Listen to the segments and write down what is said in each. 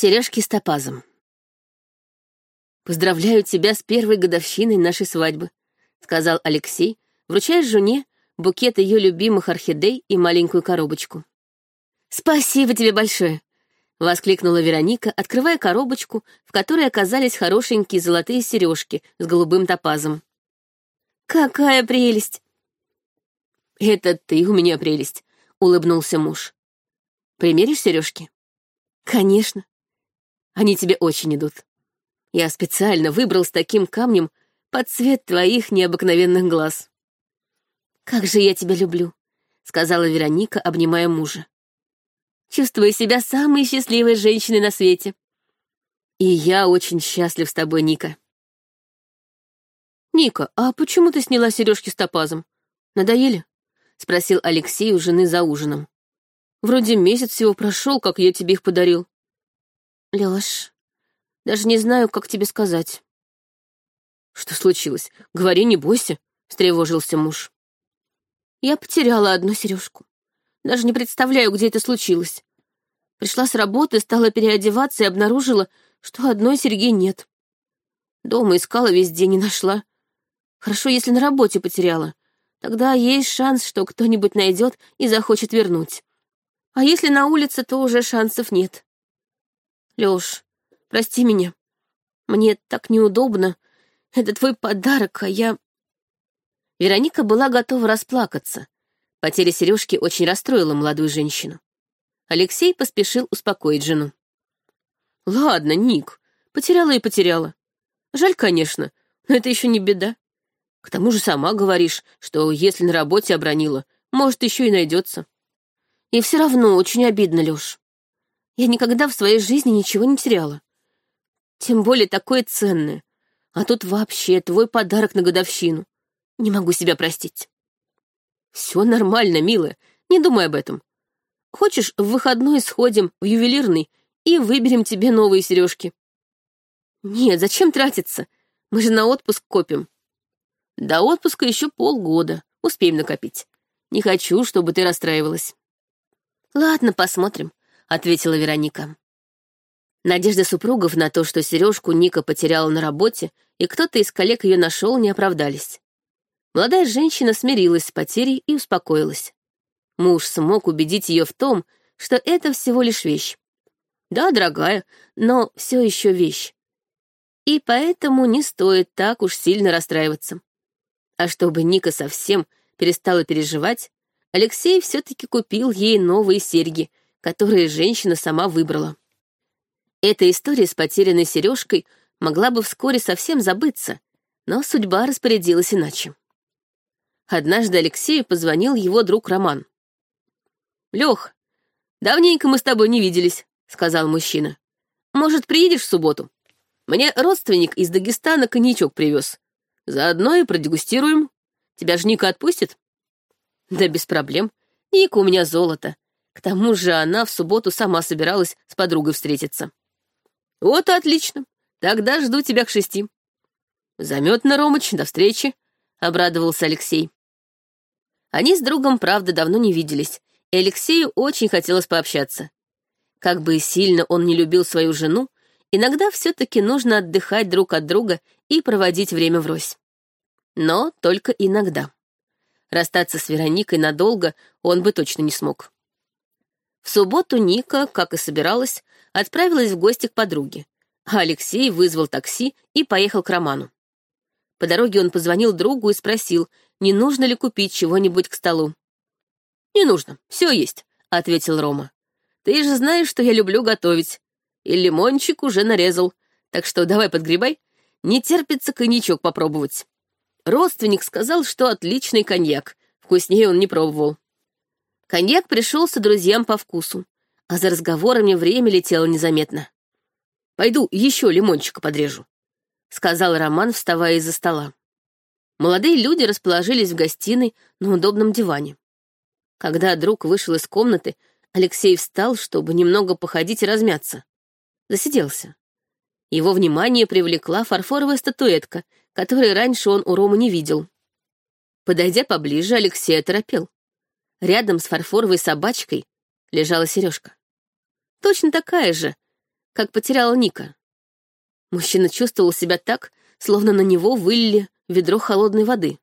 Сережки с топазом. «Поздравляю тебя с первой годовщиной нашей свадьбы», — сказал Алексей, вручая жене букет ее любимых орхидей и маленькую коробочку. «Спасибо тебе большое!» — воскликнула Вероника, открывая коробочку, в которой оказались хорошенькие золотые сережки с голубым топазом. «Какая прелесть!» «Это ты у меня прелесть», — улыбнулся муж. «Примеришь сережки?» «Конечно. Они тебе очень идут. Я специально выбрал с таким камнем под цвет твоих необыкновенных глаз». «Как же я тебя люблю», — сказала Вероника, обнимая мужа. «Чувствую себя самой счастливой женщиной на свете». «И я очень счастлив с тобой, Ника». «Ника, а почему ты сняла сережки с топазом? Надоели?» — спросил Алексей у жены за ужином. «Вроде месяц всего прошел, как я тебе их подарил». «Лёш, даже не знаю, как тебе сказать». «Что случилось? Говори, не бойся», — встревожился муж. Я потеряла одну сережку. Даже не представляю, где это случилось. Пришла с работы, стала переодеваться и обнаружила, что одной серьги нет. Дома искала везде, не нашла. Хорошо, если на работе потеряла. Тогда есть шанс, что кто-нибудь найдет и захочет вернуть. А если на улице, то уже шансов нет. Лёш, прости меня. Мне так неудобно. Это твой подарок, а я... Вероника была готова расплакаться. Потеря сережки очень расстроила молодую женщину. Алексей поспешил успокоить жену. «Ладно, Ник, потеряла и потеряла. Жаль, конечно, но это еще не беда. К тому же сама говоришь, что если на работе обронила, может, еще и найдется. И все равно очень обидно, Леш. Я никогда в своей жизни ничего не теряла. Тем более такое ценное. А тут вообще твой подарок на годовщину. Не могу себя простить. Все нормально, милая, не думай об этом. Хочешь, в выходной сходим в ювелирный и выберем тебе новые сережки? Нет, зачем тратиться? Мы же на отпуск копим. До отпуска еще полгода, успеем накопить. Не хочу, чтобы ты расстраивалась. Ладно, посмотрим, ответила Вероника. Надежда супругов на то, что сережку Ника потеряла на работе, и кто-то из коллег ее нашел, не оправдались. Молодая женщина смирилась с потерей и успокоилась. Муж смог убедить ее в том, что это всего лишь вещь. Да, дорогая, но все еще вещь. И поэтому не стоит так уж сильно расстраиваться. А чтобы Ника совсем перестала переживать, Алексей все-таки купил ей новые серьги, которые женщина сама выбрала. Эта история с потерянной сережкой могла бы вскоре совсем забыться, но судьба распорядилась иначе. Однажды Алексею позвонил его друг Роман. «Лёх, давненько мы с тобой не виделись», — сказал мужчина. «Может, приедешь в субботу? Мне родственник из Дагестана коньячок привез. Заодно и продегустируем. Тебя ж Ника отпустит?» «Да без проблем. Ника у меня золото. К тому же она в субботу сама собиралась с подругой встретиться». «Вот и отлично. Тогда жду тебя к шести». «Заметно, Ромыч, до встречи», — обрадовался Алексей. Они с другом, правда, давно не виделись, и Алексею очень хотелось пообщаться. Как бы сильно он не любил свою жену, иногда все-таки нужно отдыхать друг от друга и проводить время врозь. Но только иногда. Расстаться с Вероникой надолго он бы точно не смог. В субботу Ника, как и собиралась, отправилась в гости к подруге, а Алексей вызвал такси и поехал к Роману. По дороге он позвонил другу и спросил, не нужно ли купить чего-нибудь к столу. «Не нужно, все есть», — ответил Рома. «Ты же знаешь, что я люблю готовить. И лимончик уже нарезал, так что давай подгребай. Не терпится коньячок попробовать». Родственник сказал, что отличный коньяк, вкуснее он не пробовал. Коньяк пришелся друзьям по вкусу, а за разговорами время летело незаметно. «Пойду еще лимончика подрежу», — сказал Роман, вставая из-за стола. Молодые люди расположились в гостиной на удобном диване. Когда друг вышел из комнаты, Алексей встал, чтобы немного походить и размяться. Засиделся. Его внимание привлекла фарфоровая статуэтка, которой раньше он у Ромы не видел. Подойдя поближе, Алексей оторопел. Рядом с фарфоровой собачкой лежала сережка. Точно такая же, как потеряла Ника. Мужчина чувствовал себя так, словно на него вылили ведро холодной воды.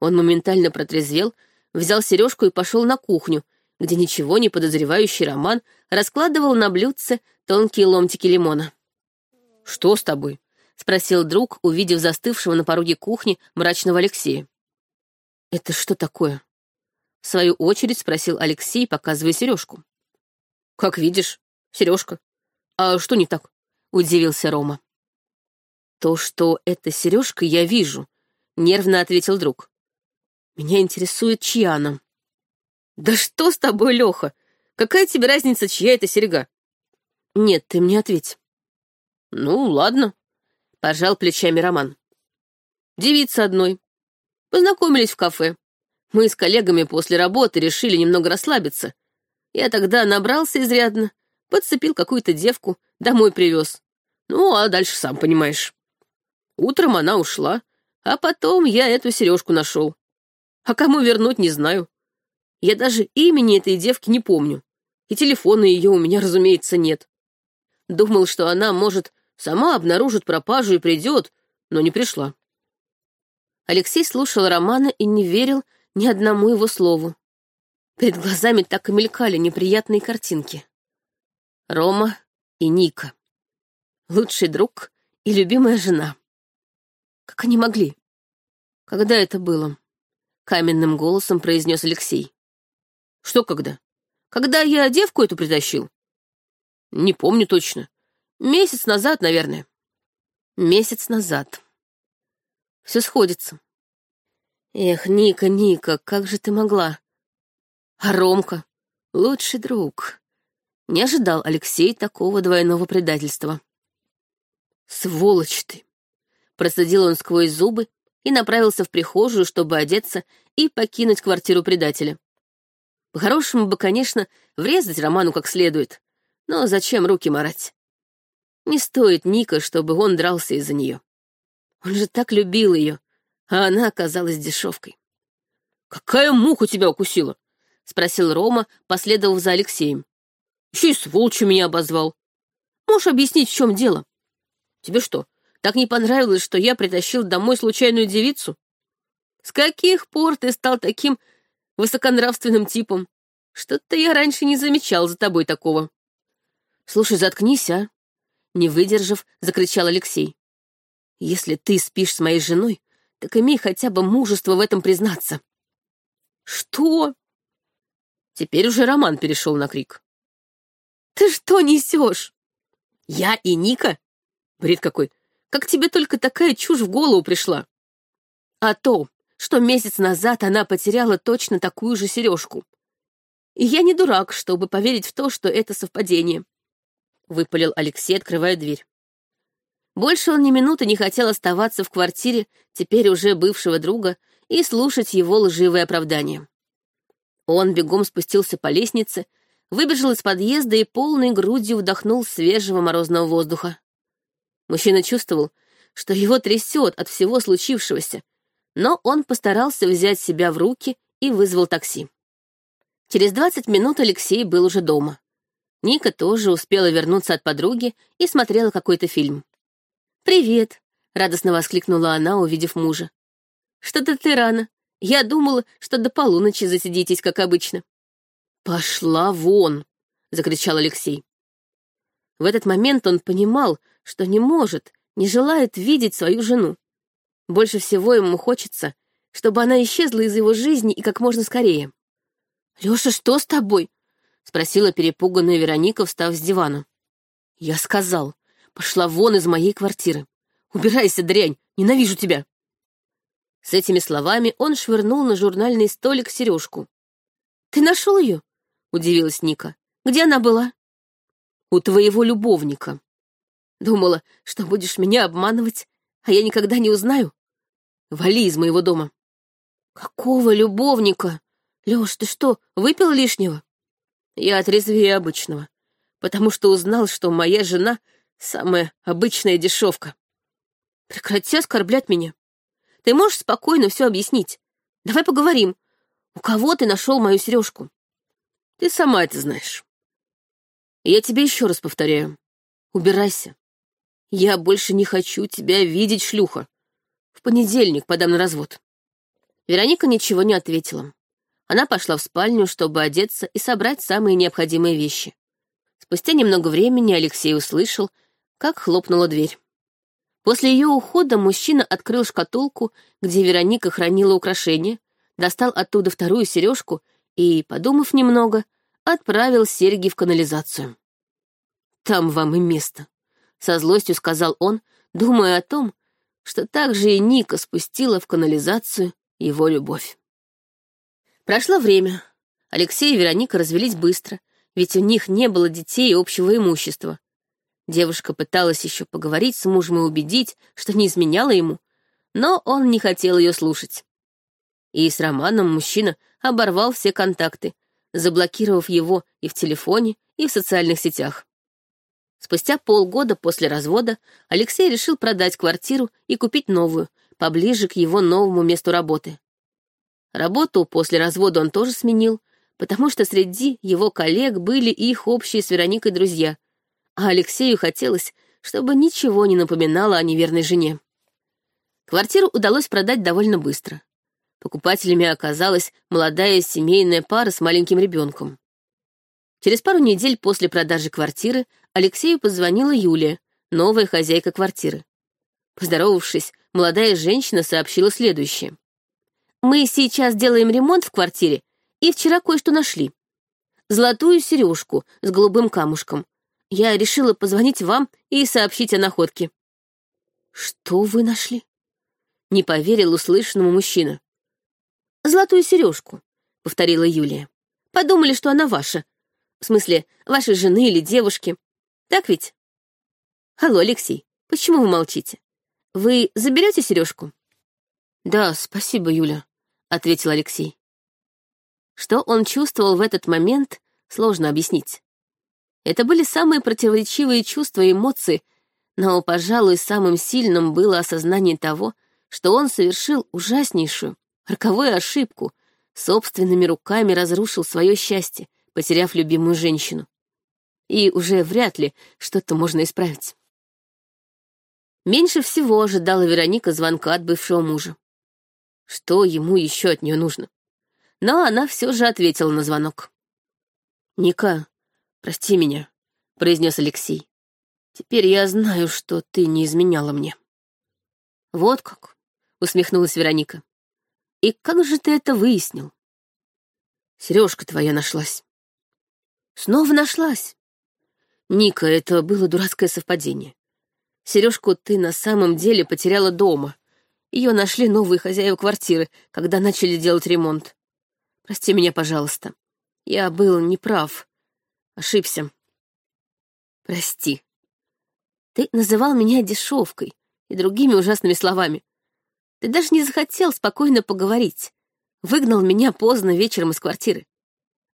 Он моментально протрезвел, взял сережку и пошел на кухню, где ничего не подозревающий Роман раскладывал на блюдце тонкие ломтики лимона. «Что с тобой?» — спросил друг, увидев застывшего на пороге кухни мрачного Алексея. «Это что такое?» — свою очередь спросил Алексей, показывая сережку. «Как видишь, сережка. А что не так?» — удивился Рома. «То, что это сережка, я вижу», — нервно ответил друг. «Меня интересует, чья она». «Да что с тобой, Леха? Какая тебе разница, чья это серега?» «Нет, ты мне ответь». «Ну, ладно», — пожал плечами Роман. «Девица одной. Познакомились в кафе. Мы с коллегами после работы решили немного расслабиться. Я тогда набрался изрядно, подцепил какую-то девку, домой привез. Ну, а дальше сам понимаешь. Утром она ушла, а потом я эту сережку нашел. А кому вернуть, не знаю. Я даже имени этой девки не помню. И телефона ее у меня, разумеется, нет. Думал, что она, может, сама обнаружит пропажу и придет, но не пришла. Алексей слушал Романа и не верил ни одному его слову. Перед глазами так и мелькали неприятные картинки. Рома и Ника. Лучший друг и любимая жена. Как они могли? Когда это было? Каменным голосом произнес Алексей. Что когда? Когда я девку эту притащил? Не помню точно. Месяц назад, наверное. Месяц назад. Все сходится. Эх, Ника, Ника, как же ты могла? А Ромка? Лучший друг. Не ожидал Алексей такого двойного предательства. Сволочь ты! Процедил он сквозь зубы и направился в прихожую, чтобы одеться и покинуть квартиру предателя. По-хорошему бы, конечно, врезать Роману как следует, но зачем руки марать? Не стоит Ника, чтобы он дрался из-за нее. Он же так любил ее, а она оказалась дешевкой. «Какая муха тебя укусила?» — спросил Рома, последовав за Алексеем. «Еще и сволочью меня обозвал. Можешь объяснить, в чем дело? Тебе что, так не понравилось, что я притащил домой случайную девицу? С каких пор ты стал таким высоконравственным типом? Что-то я раньше не замечал за тобой такого». «Слушай, заткнись, а!» Не выдержав, закричал Алексей. «Если ты спишь с моей женой, так имей хотя бы мужество в этом признаться». «Что?» Теперь уже Роман перешел на крик. «Ты что несешь? Я и Ника? Бред какой! Как тебе только такая чушь в голову пришла? А то, что месяц назад она потеряла точно такую же сережку. И я не дурак, чтобы поверить в то, что это совпадение. — выпалил Алексей, открывая дверь. Больше он ни минуты не хотел оставаться в квартире теперь уже бывшего друга и слушать его лживые оправдания. Он бегом спустился по лестнице, выбежал из подъезда и полной грудью вдохнул свежего морозного воздуха. Мужчина чувствовал, что его трясет от всего случившегося, но он постарался взять себя в руки и вызвал такси. Через двадцать минут Алексей был уже дома. Ника тоже успела вернуться от подруги и смотрела какой-то фильм. «Привет!» — радостно воскликнула она, увидев мужа. «Что-то ты рано. Я думала, что до полуночи засидитесь, как обычно». «Пошла вон!» — закричал Алексей. В этот момент он понимал, что не может, не желает видеть свою жену. Больше всего ему хочется, чтобы она исчезла из его жизни и как можно скорее. «Лёша, что с тобой?» — спросила перепуганная Вероника, встав с дивана. «Я сказал, пошла вон из моей квартиры. Убирайся, дрянь, ненавижу тебя!» С этими словами он швырнул на журнальный столик сережку. «Ты нашел ее?» — удивилась Ника. «Где она была?» «У твоего любовника». «Думала, что будешь меня обманывать, а я никогда не узнаю. Вали из моего дома». «Какого любовника? Лёш, ты что, выпил лишнего?» Я отрезвее обычного, потому что узнал, что моя жена — самая обычная дешевка. Прекрати оскорблять меня. Ты можешь спокойно все объяснить. Давай поговорим. У кого ты нашел мою сережку? Ты сама это знаешь. Я тебе еще раз повторяю. Убирайся. Я больше не хочу тебя видеть, шлюха. В понедельник подам на развод. Вероника ничего не ответила. Она пошла в спальню, чтобы одеться и собрать самые необходимые вещи. Спустя немного времени Алексей услышал, как хлопнула дверь. После ее ухода мужчина открыл шкатулку, где Вероника хранила украшения, достал оттуда вторую сережку и, подумав немного, отправил серьги в канализацию. «Там вам и место», — со злостью сказал он, думая о том, что так же и Ника спустила в канализацию его любовь. Прошло время. Алексей и Вероника развелись быстро, ведь у них не было детей и общего имущества. Девушка пыталась еще поговорить с мужем и убедить, что не изменяла ему, но он не хотел ее слушать. И с Романом мужчина оборвал все контакты, заблокировав его и в телефоне, и в социальных сетях. Спустя полгода после развода Алексей решил продать квартиру и купить новую, поближе к его новому месту работы. Работу после развода он тоже сменил, потому что среди его коллег были их общие с Вероникой друзья, а Алексею хотелось, чтобы ничего не напоминало о неверной жене. Квартиру удалось продать довольно быстро. Покупателями оказалась молодая семейная пара с маленьким ребенком. Через пару недель после продажи квартиры Алексею позвонила Юлия, новая хозяйка квартиры. Поздоровавшись, молодая женщина сообщила следующее. Мы сейчас делаем ремонт в квартире и вчера кое-что нашли. Золотую сережку с голубым камушком. Я решила позвонить вам и сообщить о находке. Что вы нашли? Не поверил услышанному мужчина. Золотую сережку, повторила Юлия. Подумали, что она ваша. В смысле, вашей жены или девушки. Так ведь? Алло, Алексей, почему вы молчите? Вы заберете сережку? Да, спасибо, Юля. — ответил Алексей. Что он чувствовал в этот момент, сложно объяснить. Это были самые противоречивые чувства и эмоции, но, пожалуй, самым сильным было осознание того, что он совершил ужаснейшую, роковую ошибку, собственными руками разрушил свое счастье, потеряв любимую женщину. И уже вряд ли что-то можно исправить. Меньше всего ожидала Вероника звонка от бывшего мужа. Что ему еще от нее нужно? Но она все же ответила на звонок. «Ника, прости меня», — произнес Алексей. «Теперь я знаю, что ты не изменяла мне». «Вот как», — усмехнулась Вероника. «И как же ты это выяснил?» Сережка твоя нашлась». «Снова нашлась?» «Ника, это было дурацкое совпадение. Сережку ты на самом деле потеряла дома, ее нашли новые хозяева квартиры, когда начали делать ремонт. Прости меня, пожалуйста. Я был неправ. Ошибся. Прости. Ты называл меня дешевкой и другими ужасными словами. Ты даже не захотел спокойно поговорить. Выгнал меня поздно вечером из квартиры.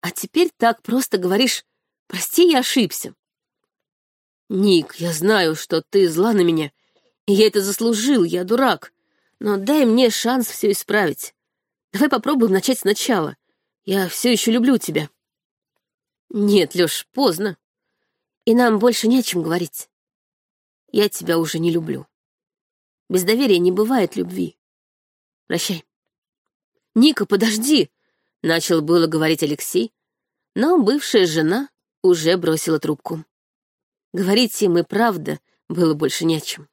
А теперь так просто говоришь «Прости, я ошибся». Ник, я знаю, что ты зла на меня, и я это заслужил, я дурак. Но дай мне шанс все исправить. Давай попробуем начать сначала. Я все еще люблю тебя. Нет, Леш, поздно. И нам больше не о чем говорить. Я тебя уже не люблю. Без доверия не бывает любви. Прощай. Ника, подожди, начал было говорить Алексей, но бывшая жена уже бросила трубку. Говорить им и правда было больше не о чем.